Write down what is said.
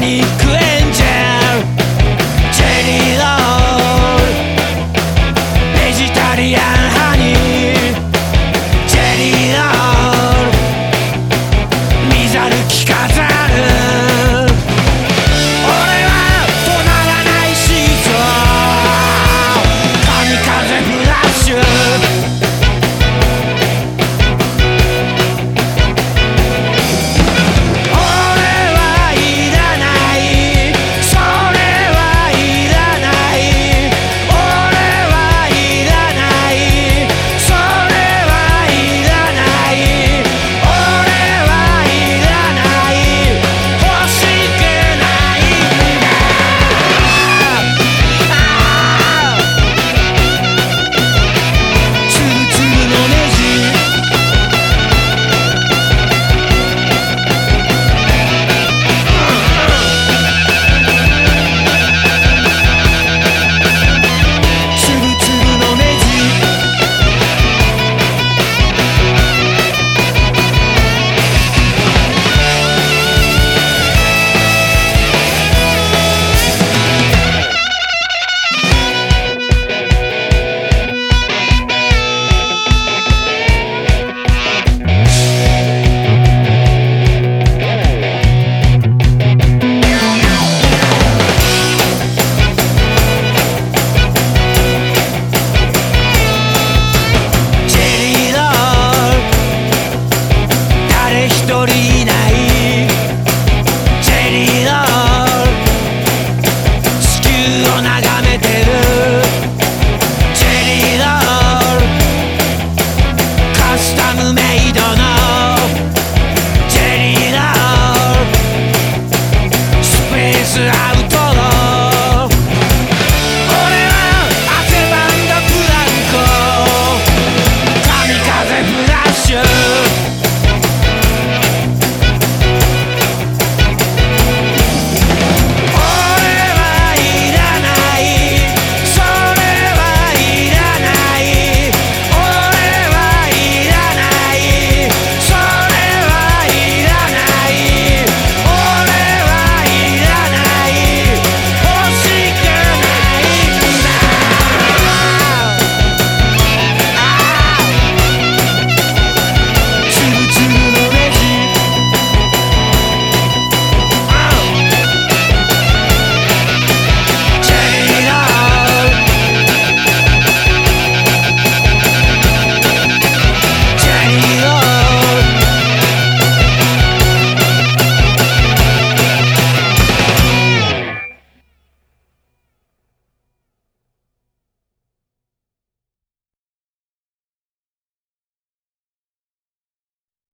ージェめてる